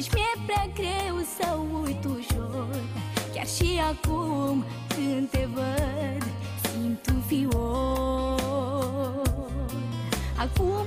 Deci mi-e prea greu să uit ușor. Chiar și acum când te văd Simt un fior. Acum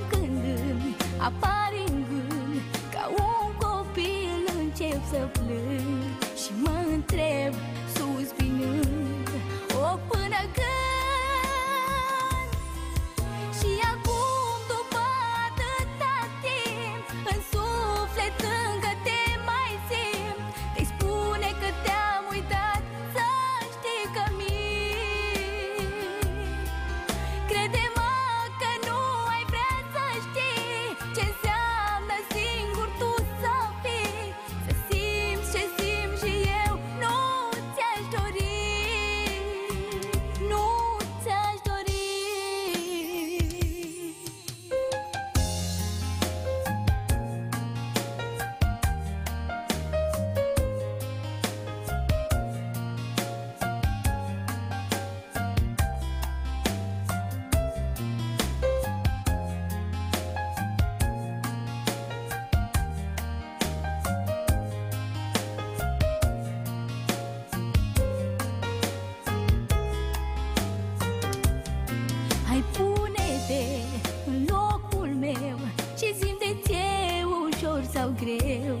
sau greu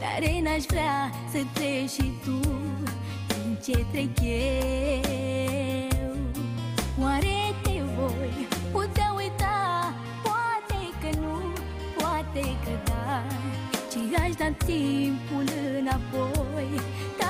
Tare n-aș vrea să treci și tu Prin ce trec eu Oare te voi putea uita? Poate că nu, poate că da Ci aș da timpul înapoi Dar